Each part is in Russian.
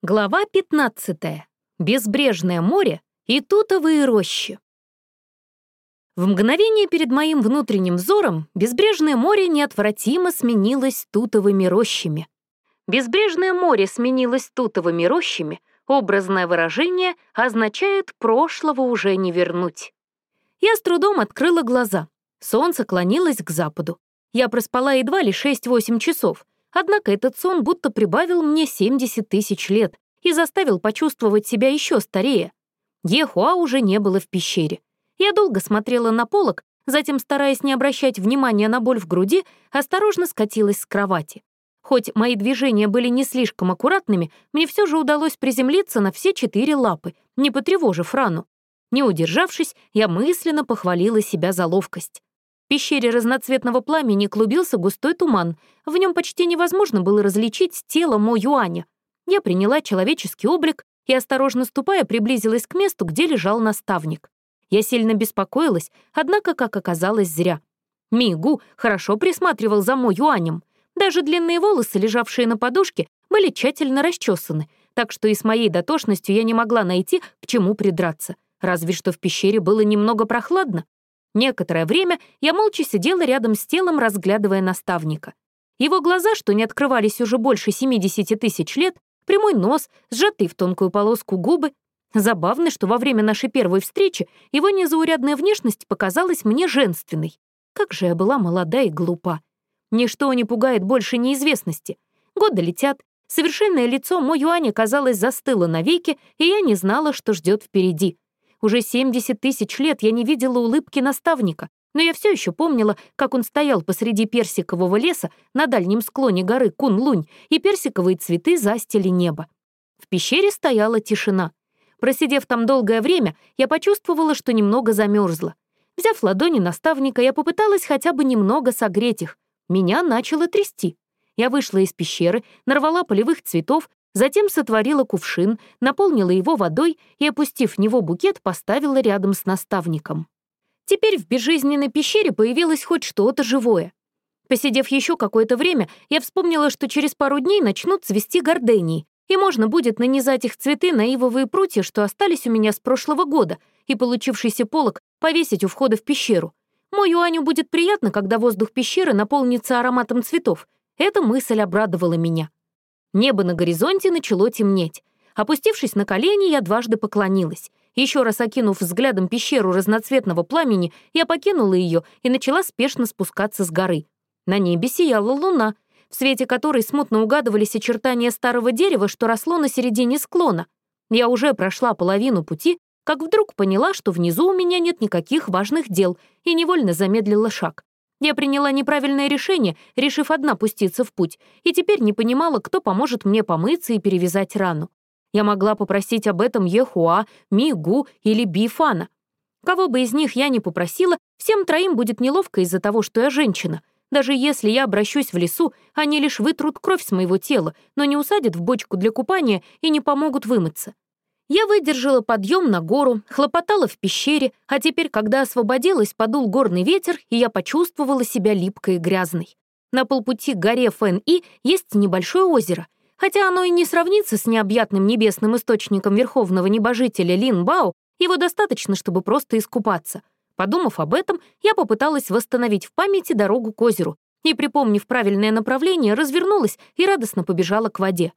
Глава 15. Безбрежное море и тутовые рощи. В мгновение перед моим внутренним взором безбрежное море неотвратимо сменилось тутовыми рощами. Безбрежное море сменилось тутовыми рощами, образное выражение означает «прошлого уже не вернуть». Я с трудом открыла глаза. Солнце клонилось к западу. Я проспала едва ли 6-8 часов — Однако этот сон будто прибавил мне 70 тысяч лет и заставил почувствовать себя еще старее. Ехуа уже не было в пещере. Я долго смотрела на полок, затем, стараясь не обращать внимания на боль в груди, осторожно скатилась с кровати. Хоть мои движения были не слишком аккуратными, мне все же удалось приземлиться на все четыре лапы, не потревожив рану. Не удержавшись, я мысленно похвалила себя за ловкость. Пещере разноцветного пламени клубился густой туман. В нем почти невозможно было различить тело Мо Юаня. Я приняла человеческий облик и, осторожно ступая, приблизилась к месту, где лежал наставник. Я сильно беспокоилась, однако, как оказалось, зря. Мигу хорошо присматривал за Мо Юанем. Даже длинные волосы, лежавшие на подушке, были тщательно расчесаны, так что и с моей дотошностью я не могла найти, к чему придраться. Разве что в пещере было немного прохладно. Некоторое время я молча сидела рядом с телом, разглядывая наставника. Его глаза, что не открывались уже больше 70 тысяч лет, прямой нос, сжатый в тонкую полоску губы. Забавно, что во время нашей первой встречи его незаурядная внешность показалась мне женственной. Как же я была молода и глупа. Ничто не пугает больше неизвестности. Годы летят, совершенное лицо Мо Юаня, казалось, застыло навеки, и я не знала, что ждет впереди — уже 70 тысяч лет я не видела улыбки наставника, но я все еще помнила, как он стоял посреди персикового леса на дальнем склоне горы Кун-Лунь, и персиковые цветы застили небо. В пещере стояла тишина. Просидев там долгое время, я почувствовала, что немного замерзла. Взяв ладони наставника, я попыталась хотя бы немного согреть их. Меня начало трясти. Я вышла из пещеры, нарвала полевых цветов Затем сотворила кувшин, наполнила его водой и, опустив в него букет, поставила рядом с наставником. Теперь в безжизненной пещере появилось хоть что-то живое. Посидев еще какое-то время, я вспомнила, что через пару дней начнут цвести гордении, и можно будет нанизать их цветы на ивовые прутья, что остались у меня с прошлого года, и получившийся полог повесить у входа в пещеру. Мой Юаню будет приятно, когда воздух пещеры наполнится ароматом цветов. Эта мысль обрадовала меня. Небо на горизонте начало темнеть. Опустившись на колени, я дважды поклонилась. Еще раз окинув взглядом пещеру разноцветного пламени, я покинула ее и начала спешно спускаться с горы. На небе сияла луна, в свете которой смутно угадывались очертания старого дерева, что росло на середине склона. Я уже прошла половину пути, как вдруг поняла, что внизу у меня нет никаких важных дел, и невольно замедлила шаг. Я приняла неправильное решение, решив одна пуститься в путь, и теперь не понимала, кто поможет мне помыться и перевязать рану. Я могла попросить об этом Ехуа, Мигу или Бифана. Кого бы из них я ни попросила, всем троим будет неловко из-за того, что я женщина. Даже если я обращусь в лесу, они лишь вытрут кровь с моего тела, но не усадят в бочку для купания и не помогут вымыться. Я выдержала подъем на гору, хлопотала в пещере, а теперь, когда освободилась, подул горный ветер, и я почувствовала себя липкой и грязной. На полпути к горе Фэн-И есть небольшое озеро. Хотя оно и не сравнится с необъятным небесным источником верховного небожителя Лин Бао, его достаточно, чтобы просто искупаться. Подумав об этом, я попыталась восстановить в памяти дорогу к озеру и, припомнив правильное направление, развернулась и радостно побежала к воде.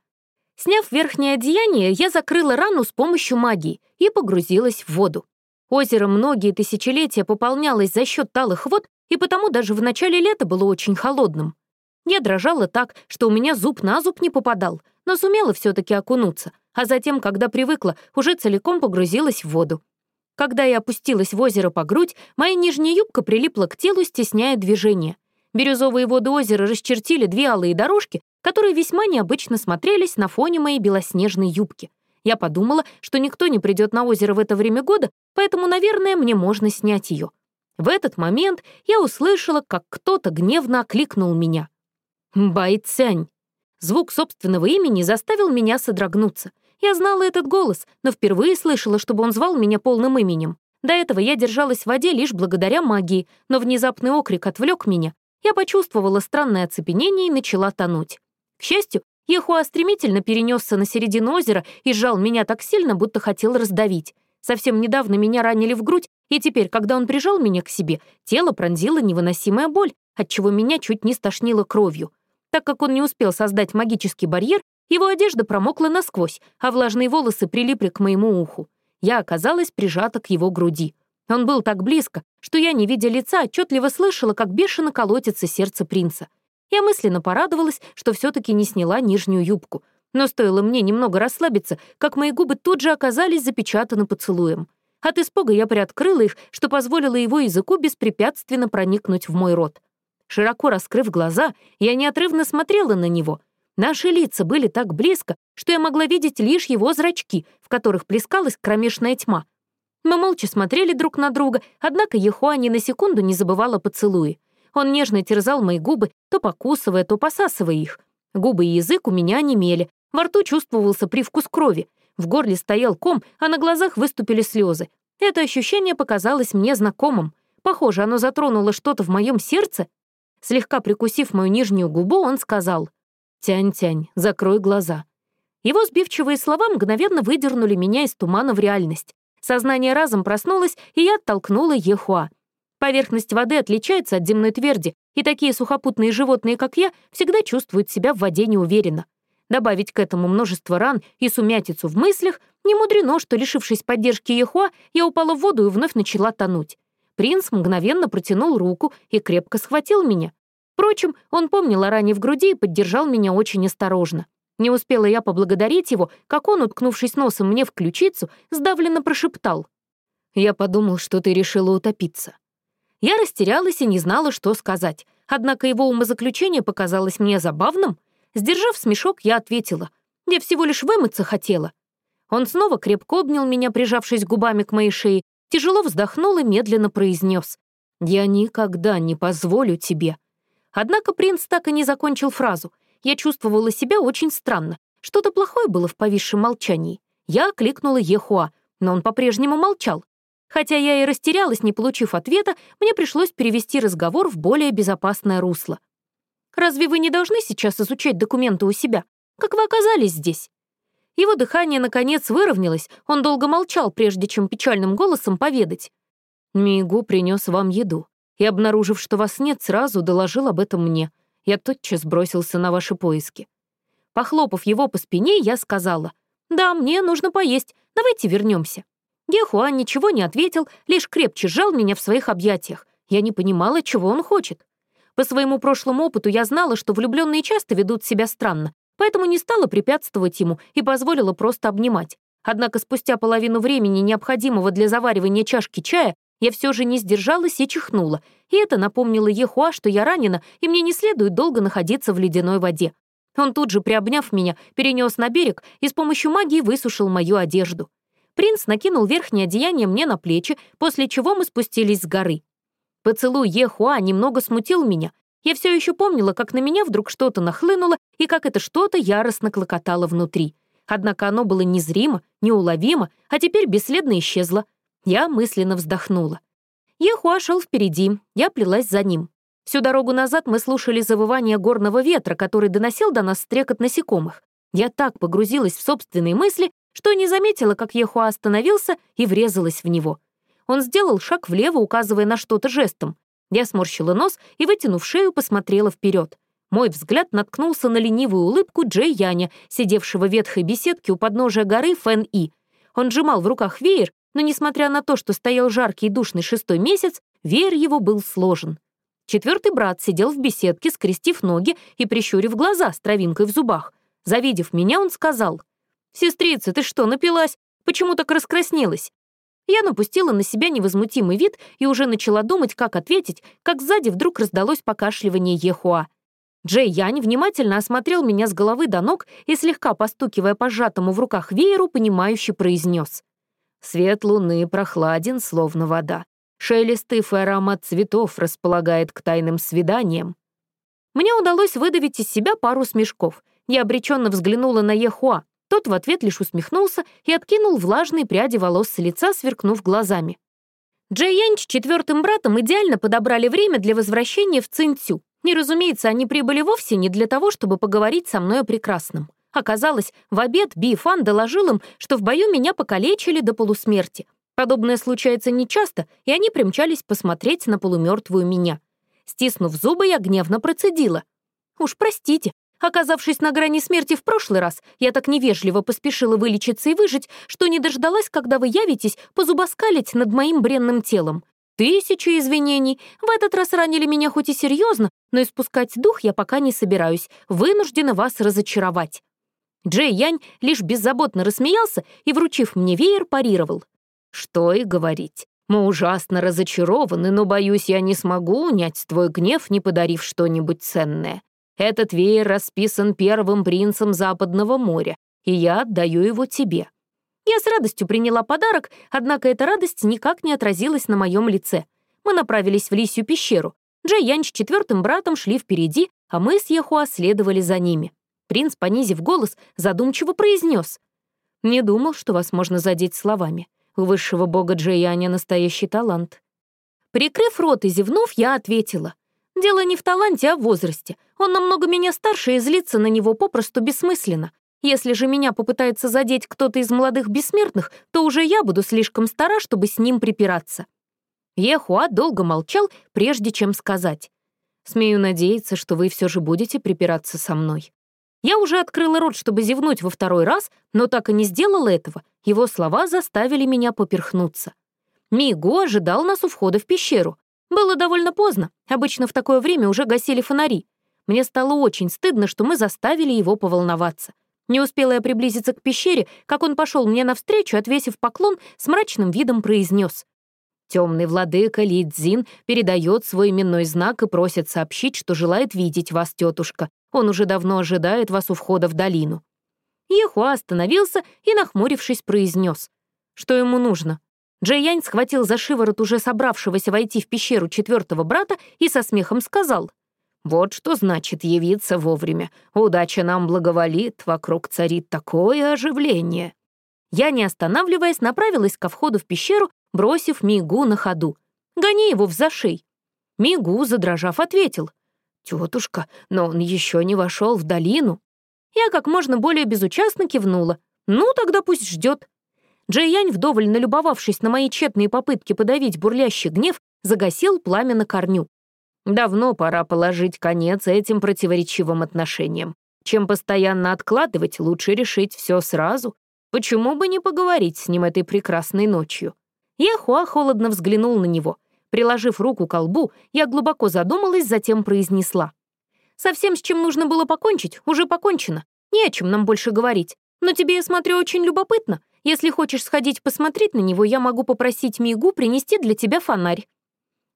Сняв верхнее одеяние, я закрыла рану с помощью магии и погрузилась в воду. Озеро многие тысячелетия пополнялось за счет талых вод, и потому даже в начале лета было очень холодным. Я дрожала так, что у меня зуб на зуб не попадал, но сумела все таки окунуться, а затем, когда привыкла, уже целиком погрузилась в воду. Когда я опустилась в озеро по грудь, моя нижняя юбка прилипла к телу, стесняя движение. Бирюзовые воды озера расчертили две алые дорожки, которые весьма необычно смотрелись на фоне моей белоснежной юбки. Я подумала, что никто не придет на озеро в это время года, поэтому, наверное, мне можно снять ее. В этот момент я услышала, как кто-то гневно окликнул меня. «Байцянь!» Звук собственного имени заставил меня содрогнуться. Я знала этот голос, но впервые слышала, чтобы он звал меня полным именем. До этого я держалась в воде лишь благодаря магии, но внезапный окрик отвлек меня. Я почувствовала странное оцепенение и начала тонуть. К счастью, Ехуа стремительно перенесся на середину озера и сжал меня так сильно, будто хотел раздавить. Совсем недавно меня ранили в грудь, и теперь, когда он прижал меня к себе, тело пронзила невыносимая боль, отчего меня чуть не стошнило кровью. Так как он не успел создать магический барьер, его одежда промокла насквозь, а влажные волосы прилипли к моему уху. Я оказалась прижата к его груди. Он был так близко, что я, не видя лица, отчетливо слышала, как бешено колотится сердце принца. Я мысленно порадовалась, что все таки не сняла нижнюю юбку. Но стоило мне немного расслабиться, как мои губы тут же оказались запечатаны поцелуем. От испуга я приоткрыла их, что позволило его языку беспрепятственно проникнуть в мой рот. Широко раскрыв глаза, я неотрывно смотрела на него. Наши лица были так близко, что я могла видеть лишь его зрачки, в которых плескалась кромешная тьма. Мы молча смотрели друг на друга, однако Ехуа ни на секунду не забывала поцелуи. Он нежно терзал мои губы, то покусывая, то посасывая их. Губы и язык у меня немели, во рту чувствовался привкус крови, в горле стоял ком, а на глазах выступили слезы. Это ощущение показалось мне знакомым. Похоже, оно затронуло что-то в моем сердце. Слегка прикусив мою нижнюю губу, он сказал «Тянь-тянь, закрой глаза». Его сбивчивые слова мгновенно выдернули меня из тумана в реальность. Сознание разом проснулось, и я оттолкнула Ехуа. Поверхность воды отличается от земной тверди, и такие сухопутные животные, как я, всегда чувствуют себя в воде неуверенно. Добавить к этому множество ран и сумятицу в мыслях, не мудрено, что, лишившись поддержки Ехуа, я упала в воду и вновь начала тонуть. Принц мгновенно протянул руку и крепко схватил меня. Впрочем, он помнил о ране в груди и поддержал меня очень осторожно. Не успела я поблагодарить его, как он, уткнувшись носом мне в ключицу, сдавленно прошептал. «Я подумал, что ты решила утопиться». Я растерялась и не знала, что сказать, однако его умозаключение показалось мне забавным. Сдержав смешок, я ответила. «Я всего лишь вымыться хотела». Он снова крепко обнял меня, прижавшись губами к моей шее, тяжело вздохнул и медленно произнес. «Я никогда не позволю тебе». Однако принц так и не закончил фразу — я чувствовала себя очень странно. Что-то плохое было в повисшем молчании. Я окликнула Ехуа, но он по-прежнему молчал. Хотя я и растерялась, не получив ответа, мне пришлось перевести разговор в более безопасное русло. «Разве вы не должны сейчас изучать документы у себя? Как вы оказались здесь?» Его дыхание, наконец, выровнялось, он долго молчал, прежде чем печальным голосом поведать. «Мигу принес вам еду, и, обнаружив, что вас нет, сразу доложил об этом мне я тотчас бросился на ваши поиски. Похлопав его по спине, я сказала, «Да, мне нужно поесть, давайте вернемся. Гехуан ничего не ответил, лишь крепче сжал меня в своих объятиях. Я не понимала, чего он хочет. По своему прошлому опыту я знала, что влюбленные часто ведут себя странно, поэтому не стала препятствовать ему и позволила просто обнимать. Однако спустя половину времени, необходимого для заваривания чашки чая, я все же не сдержалась и чихнула, и это напомнило Ехуа, что я ранена, и мне не следует долго находиться в ледяной воде. Он тут же, приобняв меня, перенес на берег и с помощью магии высушил мою одежду. Принц накинул верхнее одеяние мне на плечи, после чего мы спустились с горы. Поцелуй Ехуа немного смутил меня. Я все еще помнила, как на меня вдруг что-то нахлынуло и как это что-то яростно клокотало внутри. Однако оно было незримо, неуловимо, а теперь бесследно исчезло. Я мысленно вздохнула. Ехуа шел впереди, я плелась за ним. Всю дорогу назад мы слушали завывание горного ветра, который доносил до нас стрекот насекомых. Я так погрузилась в собственные мысли, что не заметила, как Ехуа остановился и врезалась в него. Он сделал шаг влево, указывая на что-то жестом. Я сморщила нос и, вытянув шею, посмотрела вперед. Мой взгляд наткнулся на ленивую улыбку Джей Яня, сидевшего в ветхой беседке у подножия горы Фэн-И. Он сжимал в руках веер но, несмотря на то, что стоял жаркий и душный шестой месяц, веер его был сложен. Четвертый брат сидел в беседке, скрестив ноги и прищурив глаза с травинкой в зубах. Завидев меня, он сказал, «Сестрица, ты что, напилась? Почему так раскраснелась?» Я напустила на себя невозмутимый вид и уже начала думать, как ответить, как сзади вдруг раздалось покашливание Ехуа. Джей Янь внимательно осмотрел меня с головы до ног и, слегка постукивая по сжатому в руках вееру, понимающе произнес. Свет луны прохладен, словно вода. Шелест и аромат цветов располагает к тайным свиданиям. Мне удалось выдавить из себя пару смешков. Я обреченно взглянула на Ехуа. Тот в ответ лишь усмехнулся и откинул влажные пряди волос с лица, сверкнув глазами. Джей Янь с четвертым братом идеально подобрали время для возвращения в Цинцю. И, разумеется, они прибыли вовсе не для того, чтобы поговорить со мной о прекрасном. Оказалось, в обед Би Фан доложил им, что в бою меня покалечили до полусмерти. Подобное случается нечасто, и они примчались посмотреть на полумертвую меня. Стиснув зубы, я гневно процедила. «Уж простите, оказавшись на грани смерти в прошлый раз, я так невежливо поспешила вылечиться и выжить, что не дождалась, когда вы явитесь позубоскалить над моим бренным телом. Тысячу извинений. В этот раз ранили меня хоть и серьезно, но испускать дух я пока не собираюсь. Вынуждена вас разочаровать». Джей Янь лишь беззаботно рассмеялся и, вручив мне веер, парировал. «Что и говорить. Мы ужасно разочарованы, но, боюсь, я не смогу унять твой гнев, не подарив что-нибудь ценное. Этот веер расписан первым принцем Западного моря, и я отдаю его тебе». Я с радостью приняла подарок, однако эта радость никак не отразилась на моем лице. Мы направились в Лисью пещеру. Джей Янь с четвертым братом шли впереди, а мы с Ехуа следовали за ними. Принц, понизив голос, задумчиво произнес. «Не думал, что вас можно задеть словами. У высшего бога Джейяня настоящий талант». Прикрыв рот и зевнув, я ответила. «Дело не в таланте, а в возрасте. Он намного меня старше, и злиться на него попросту бессмысленно. Если же меня попытается задеть кто-то из молодых бессмертных, то уже я буду слишком стара, чтобы с ним припираться». Ехуа долго молчал, прежде чем сказать. «Смею надеяться, что вы все же будете припираться со мной. Я уже открыла рот, чтобы зевнуть во второй раз, но так и не сделала этого. Его слова заставили меня поперхнуться. Миго ожидал нас у входа в пещеру. Было довольно поздно, обычно в такое время уже гасили фонари. Мне стало очень стыдно, что мы заставили его поволноваться. Не успела я приблизиться к пещере, как он пошел мне навстречу, отвесив поклон, с мрачным видом произнес. Темный владыка Ли Цзин передает свой именной знак и просит сообщить, что желает видеть вас, тетушка. Он уже давно ожидает вас у входа в долину». Ехуа остановился и, нахмурившись, произнес. Что ему нужно? Джейянь схватил за шиворот уже собравшегося войти в пещеру четвертого брата и со смехом сказал. «Вот что значит явиться вовремя. Удача нам благоволит, вокруг царит такое оживление». Я, не останавливаясь, направилась ко входу в пещеру, бросив Мигу на ходу. «Гони его в зашей». Мигу, задрожав, ответил. «Тетушка, но он еще не вошел в долину». Я как можно более безучастно кивнула. «Ну, тогда пусть ждет». Джейянь, вдоволь налюбовавшись на мои тщетные попытки подавить бурлящий гнев, загасил пламя на корню. Давно пора положить конец этим противоречивым отношениям. Чем постоянно откладывать, лучше решить все сразу. Почему бы не поговорить с ним этой прекрасной ночью? Я Хуа холодно взглянул на него — Приложив руку к колбу, я глубоко задумалась, затем произнесла. «Совсем с чем нужно было покончить, уже покончено. Не о чем нам больше говорить. Но тебе, я смотрю, очень любопытно. Если хочешь сходить посмотреть на него, я могу попросить Мигу принести для тебя фонарь».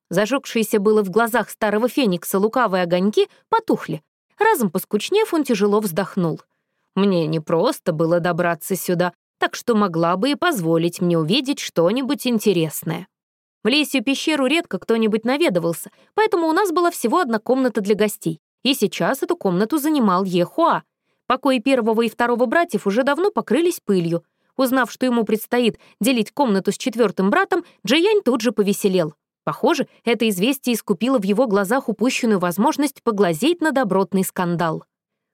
Зажегшиеся было в глазах старого феникса лукавые огоньки потухли. Разом поскучнев, он тяжело вздохнул. «Мне не просто было добраться сюда, так что могла бы и позволить мне увидеть что-нибудь интересное». В лесью пещеру редко кто-нибудь наведывался, поэтому у нас была всего одна комната для гостей. И сейчас эту комнату занимал Ехуа. Покои первого и второго братьев уже давно покрылись пылью. Узнав, что ему предстоит делить комнату с четвертым братом, Джиянь тут же повеселел. Похоже, это известие искупило в его глазах упущенную возможность поглазеть на добротный скандал.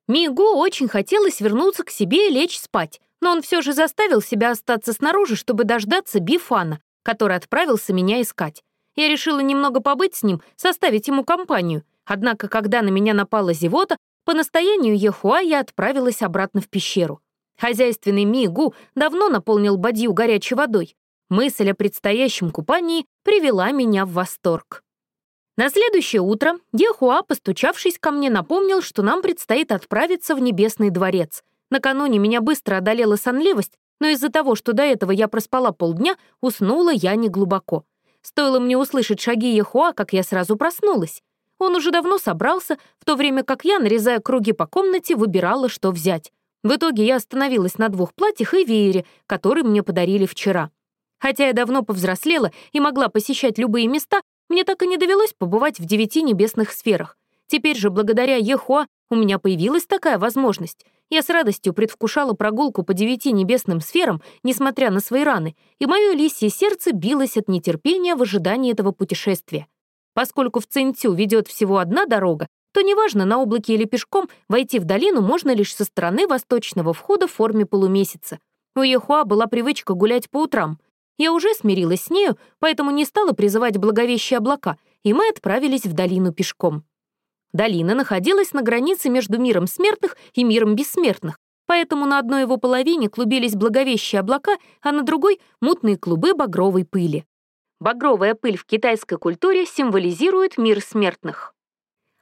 Мигу очень хотелось вернуться к себе и лечь спать, но он все же заставил себя остаться снаружи, чтобы дождаться Бифана, который отправился меня искать. Я решила немного побыть с ним, составить ему компанию. Однако, когда на меня напала зевота, по настоянию Ехуа я отправилась обратно в пещеру. Хозяйственный Мигу давно наполнил бадью горячей водой. Мысль о предстоящем купании привела меня в восторг. На следующее утро Ехуа, постучавшись ко мне, напомнил, что нам предстоит отправиться в Небесный дворец. Накануне меня быстро одолела сонливость, но из-за того, что до этого я проспала полдня, уснула я не глубоко. Стоило мне услышать шаги Ехуа, как я сразу проснулась. Он уже давно собрался, в то время как я, нарезая круги по комнате, выбирала, что взять. В итоге я остановилась на двух платьях и веере, которые мне подарили вчера. Хотя я давно повзрослела и могла посещать любые места, мне так и не довелось побывать в девяти небесных сферах. Теперь же, благодаря Ехуа, у меня появилась такая возможность. Я с радостью предвкушала прогулку по девяти небесным сферам, несмотря на свои раны, и мое лисье сердце билось от нетерпения в ожидании этого путешествия. Поскольку в Цинцю ведет всего одна дорога, то неважно, на облаке или пешком, войти в долину можно лишь со стороны восточного входа в форме полумесяца. У Ехуа была привычка гулять по утрам. Я уже смирилась с нею, поэтому не стала призывать благовещие облака, и мы отправились в долину пешком. Долина находилась на границе между миром смертных и миром бессмертных, поэтому на одной его половине клубились благовещие облака, а на другой — мутные клубы багровой пыли. Багровая пыль в китайской культуре символизирует мир смертных.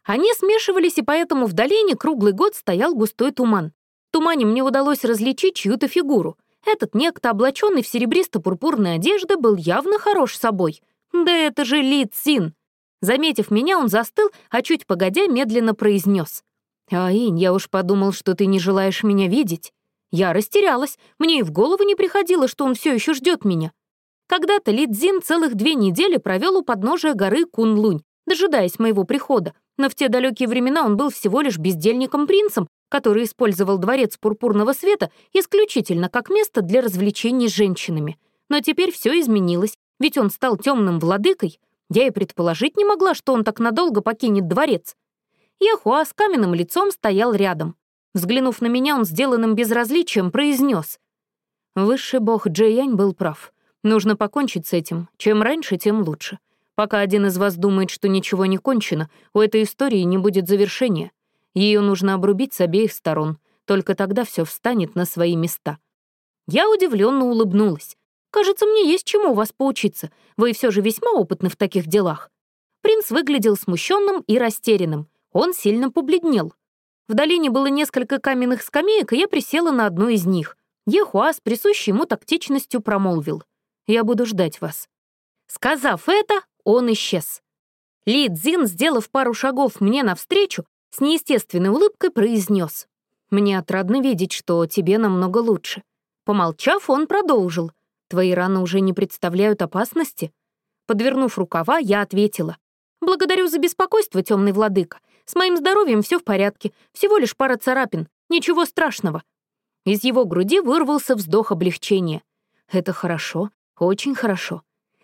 Они смешивались, и поэтому в долине круглый год стоял густой туман. В тумане мне удалось различить чью-то фигуру. Этот некто, облаченный в серебристо-пурпурные одежды, был явно хорош собой. Да это же Ли Цин. Заметив меня, он застыл, а чуть погодя медленно произнес. «Аинь, я уж подумал, что ты не желаешь меня видеть». Я растерялась, мне и в голову не приходило, что он все еще ждет меня. Когда-то Ли Цзин целых две недели провел у подножия горы Кунлунь, дожидаясь моего прихода, но в те далекие времена он был всего лишь бездельником-принцем, который использовал дворец пурпурного света исключительно как место для развлечений с женщинами. Но теперь все изменилось, ведь он стал темным владыкой, я и предположить не могла, что он так надолго покинет дворец. Яхуа с каменным лицом стоял рядом. Взглянув на меня, он сделанным безразличием произнес. Высший бог Джейянь был прав. Нужно покончить с этим. Чем раньше, тем лучше. Пока один из вас думает, что ничего не кончено, у этой истории не будет завершения. Ее нужно обрубить с обеих сторон. Только тогда все встанет на свои места. Я удивленно улыбнулась. Кажется, мне есть чему вас поучиться. Вы все же весьма опытны в таких делах». Принц выглядел смущенным и растерянным. Он сильно побледнел. В долине было несколько каменных скамеек, и я присела на одну из них. Ехуа с присущей ему тактичностью промолвил. «Я буду ждать вас». Сказав это, он исчез. Ли Цзин, сделав пару шагов мне навстречу, с неестественной улыбкой произнес. «Мне отрадно видеть, что тебе намного лучше». Помолчав, он продолжил. Твои раны уже не представляют опасности?» Подвернув рукава, я ответила. «Благодарю за беспокойство, темный владыка. С моим здоровьем все в порядке, всего лишь пара царапин. Ничего страшного». Из его груди вырвался вздох облегчения. «Это хорошо, очень хорошо».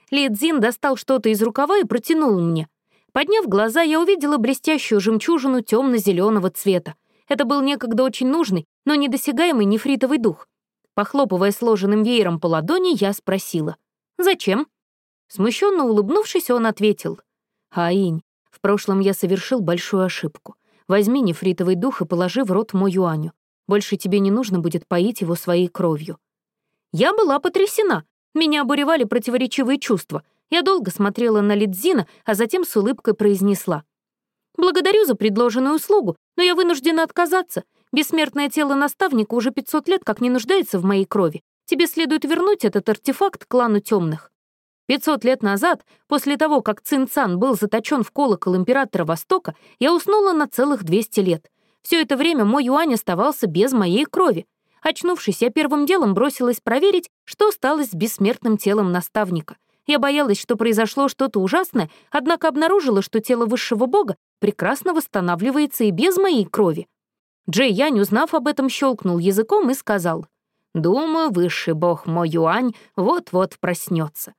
Лидзин достал что-то из рукава и протянул мне. Подняв глаза, я увидела блестящую жемчужину темно-зеленого цвета. Это был некогда очень нужный, но недосягаемый нефритовый дух. Похлопывая сложенным веером по ладони, я спросила. «Зачем?» Смущенно улыбнувшись, он ответил. «Аинь, в прошлом я совершил большую ошибку. Возьми нефритовый дух и положи в рот мой юаню. Больше тебе не нужно будет поить его своей кровью». Я была потрясена. Меня обуревали противоречивые чувства. Я долго смотрела на Лидзина, а затем с улыбкой произнесла. «Благодарю за предложенную услугу, но я вынуждена отказаться. Бессмертное тело наставника уже 500 лет как не нуждается в моей крови. Тебе следует вернуть этот артефакт клану темных. 500 лет назад, после того, как Цинцан был заточен в колокол императора Востока, я уснула на целых 200 лет. Все это время мой юань оставался без моей крови. Очнувшись, я первым делом бросилась проверить, что стало с бессмертным телом наставника. Я боялась, что произошло что-то ужасное, однако обнаружила, что тело высшего бога прекрасно восстанавливается и без моей крови. Джей Янь, узнав об этом, щелкнул языком и сказал, «Думаю, высший бог мой Юань вот-вот проснется».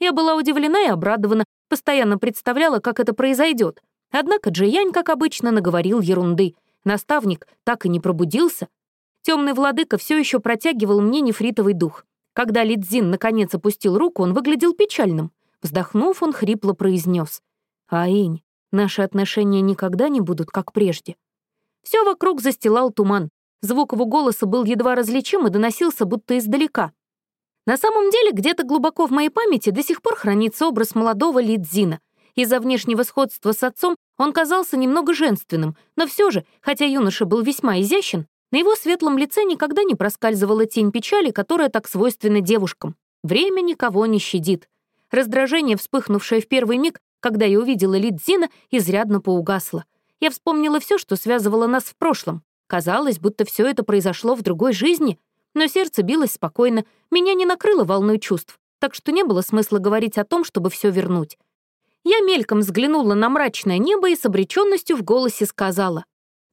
Я была удивлена и обрадована, постоянно представляла, как это произойдет. Однако Джей Янь, как обычно, наговорил ерунды. Наставник так и не пробудился. Темный владыка все еще протягивал мне нефритовый дух. Когда Лидзин наконец опустил руку, он выглядел печальным. Вздохнув, он хрипло произнес: «Аинь, наши отношения никогда не будут как прежде». Все вокруг застилал туман. Звук его голоса был едва различим и доносился будто издалека. На самом деле, где-то глубоко в моей памяти до сих пор хранится образ молодого Лидзина. Из-за внешнего сходства с отцом он казался немного женственным, но все же, хотя юноша был весьма изящен, на его светлом лице никогда не проскальзывала тень печали, которая так свойственна девушкам. Время никого не щадит. Раздражение, вспыхнувшее в первый миг, когда я увидела Лидзина, изрядно поугасло — я вспомнила все, что связывало нас в прошлом. Казалось, будто все это произошло в другой жизни, но сердце билось спокойно, меня не накрыло волной чувств, так что не было смысла говорить о том, чтобы все вернуть. Я мельком взглянула на мрачное небо и с обреченностью в голосе сказала.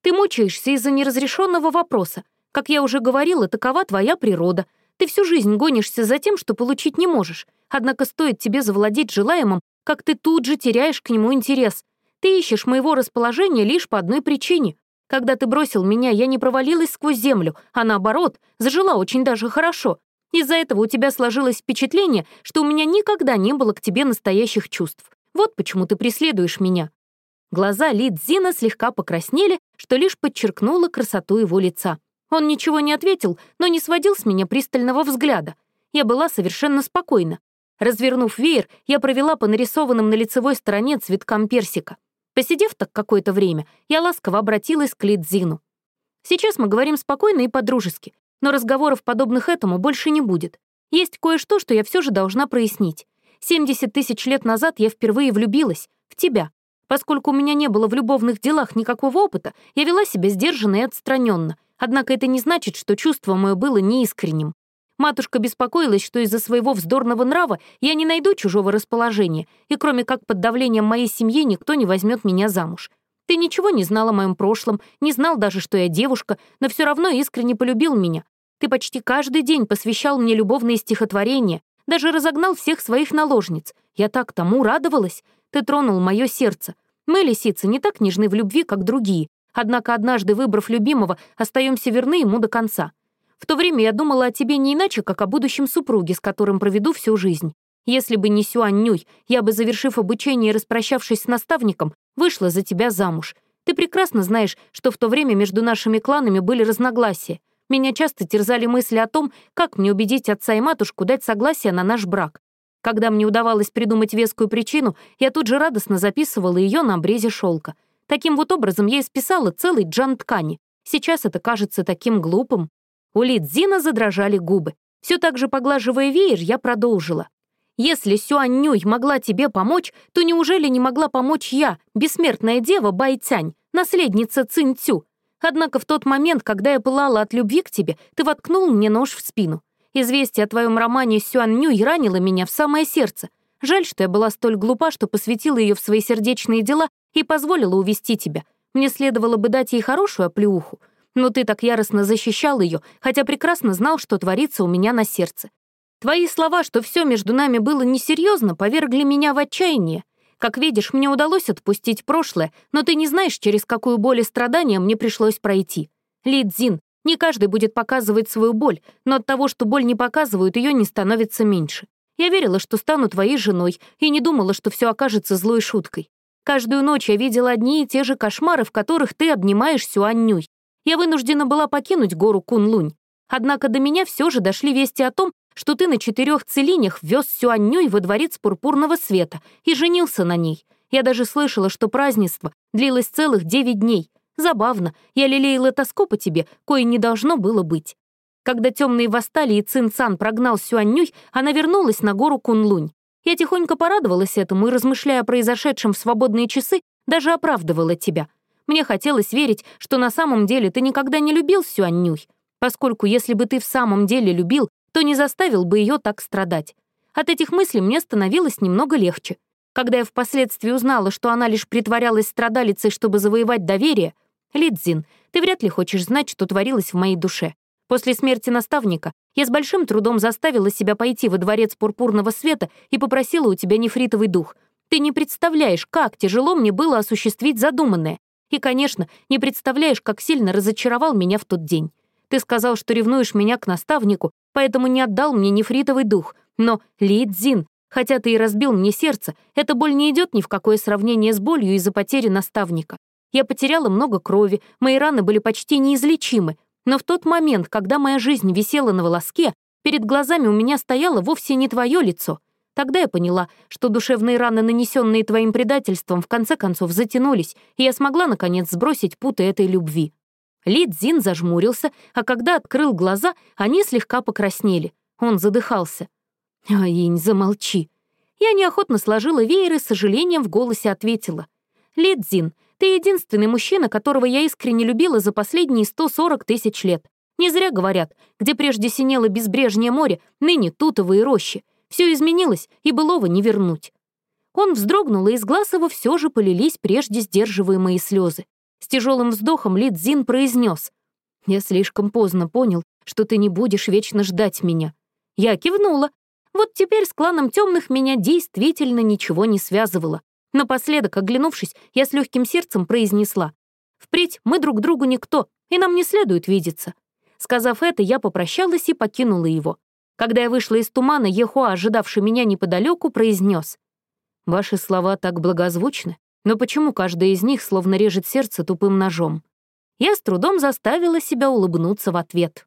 «Ты мучаешься из-за неразрешенного вопроса. Как я уже говорила, такова твоя природа. Ты всю жизнь гонишься за тем, что получить не можешь. Однако стоит тебе завладеть желаемым, как ты тут же теряешь к нему интерес. Ты ищешь моего расположения лишь по одной причине. Когда ты бросил меня, я не провалилась сквозь землю, а наоборот, зажила очень даже хорошо. Из-за этого у тебя сложилось впечатление, что у меня никогда не было к тебе настоящих чувств. Вот почему ты преследуешь меня». Глаза Лидзина слегка покраснели, что лишь подчеркнуло красоту его лица. Он ничего не ответил, но не сводил с меня пристального взгляда. Я была совершенно спокойна. Развернув веер, я провела по нарисованным на лицевой стороне цветкам персика. Посидев так какое-то время, я ласково обратилась к Лидзину. «Сейчас мы говорим спокойно и по-дружески, но разговоров, подобных этому, больше не будет. Есть кое-что, что я все же должна прояснить. 70 тысяч лет назад я впервые влюбилась в тебя. Поскольку у меня не было в любовных делах никакого опыта, я вела себя сдержанно и отстраненно. Однако это не значит, что чувство мое было неискренним. Матушка беспокоилась, что из-за своего вздорного нрава я не найду чужого расположения, и кроме как под давлением моей семьи никто не возьмет меня замуж. Ты ничего не знал о моем прошлом, не знал даже, что я девушка, но все равно искренне полюбил меня. Ты почти каждый день посвящал мне любовные стихотворения, даже разогнал всех своих наложниц. Я так тому радовалась. Ты тронул мое сердце. Мы, лисицы, не так нежны в любви, как другие. Однако однажды, выбрав любимого, остаемся верны ему до конца. В то время я думала о тебе не иначе, как о будущем супруге, с которым проведу всю жизнь. Если бы не Сюань Нюй, я бы, завершив обучение и распрощавшись с наставником, вышла за тебя замуж. Ты прекрасно знаешь, что в то время между нашими кланами были разногласия. Меня часто терзали мысли о том, как мне убедить отца и матушку дать согласие на наш брак. Когда мне удавалось придумать вескую причину, я тут же радостно записывала ее на обрезе шелка. Таким вот образом я исписала целый джан ткани. Сейчас это кажется таким глупым. У Лидзина задрожали губы. Все так же поглаживая веер, я продолжила. «Если Сюаннюй могла тебе помочь, то неужели не могла помочь я, бессмертная дева Байцянь, наследница Цинцю? Однако в тот момент, когда я пылала от любви к тебе, ты воткнул мне нож в спину. Известие о твоем романе с Сюаннюй ранило меня в самое сердце. Жаль, что я была столь глупа, что посвятила ее в свои сердечные дела и позволила увести тебя. Мне следовало бы дать ей хорошую оплеуху, но ты так яростно защищал ее, хотя прекрасно знал, что творится у меня на сердце. Твои слова, что все между нами было несерьезно, повергли меня в отчаяние. Как видишь, мне удалось отпустить прошлое, но ты не знаешь, через какую боль и страдания мне пришлось пройти. Лидзин, не каждый будет показывать свою боль, но от того, что боль не показывают, ее не становится меньше. Я верила, что стану твоей женой, и не думала, что все окажется злой шуткой. Каждую ночь я видела одни и те же кошмары, в которых ты обнимаешь Сюаннюй я вынуждена была покинуть гору Кунлунь. Однако до меня все же дошли вести о том, что ты на четырех целинях вез Сюаннюй во дворец пурпурного света и женился на ней. Я даже слышала, что празднество длилось целых девять дней. Забавно, я лелеяла тоску по тебе, кое не должно было быть. Когда темные восстали и Цин Цан прогнал Сюаннюй, она вернулась на гору Кунлунь. Я тихонько порадовалась этому и, размышляя о произошедшем в свободные часы, даже оправдывала тебя. Мне хотелось верить, что на самом деле ты никогда не любил Сюаннюй, поскольку если бы ты в самом деле любил, то не заставил бы ее так страдать. От этих мыслей мне становилось немного легче. Когда я впоследствии узнала, что она лишь притворялась страдалицей, чтобы завоевать доверие, Лидзин, ты вряд ли хочешь знать, что творилось в моей душе. После смерти наставника я с большим трудом заставила себя пойти во дворец пурпурного света и попросила у тебя нефритовый дух. Ты не представляешь, как тяжело мне было осуществить задуманное. И, конечно, не представляешь, как сильно разочаровал меня в тот день. Ты сказал, что ревнуешь меня к наставнику, поэтому не отдал мне нефритовый дух. Но, Лидзин, хотя ты и разбил мне сердце, эта боль не идет ни в какое сравнение с болью из-за потери наставника. Я потеряла много крови, мои раны были почти неизлечимы, но в тот момент, когда моя жизнь висела на волоске, перед глазами у меня стояло вовсе не твое лицо, Тогда я поняла, что душевные раны, нанесенные твоим предательством, в конце концов затянулись, и я смогла, наконец, сбросить путы этой любви. Ли Цзин зажмурился, а когда открыл глаза, они слегка покраснели. Он задыхался. «Аинь, замолчи». Я неохотно сложила веер и с сожалением в голосе ответила. «Ли Цзин, ты единственный мужчина, которого я искренне любила за последние 140 тысяч лет. Не зря говорят, где прежде синело безбрежнее море, ныне тутовые рощи. Все изменилось, и былого не вернуть. Он вздрогнул, и из глаз его все же полились прежде сдерживаемые слезы. С тяжелым вздохом Лидзин произнес. «Я слишком поздно понял, что ты не будешь вечно ждать меня». Я кивнула. Вот теперь с кланом темных меня действительно ничего не связывало. Напоследок, оглянувшись, я с легким сердцем произнесла. «Впредь мы друг другу никто, и нам не следует видеться». Сказав это, я попрощалась и покинула его. Когда я вышла из тумана, Ехуа, ожидавший меня неподалеку, произнес: «Ваши слова так благозвучны, но почему каждая из них словно режет сердце тупым ножом?» Я с трудом заставила себя улыбнуться в ответ.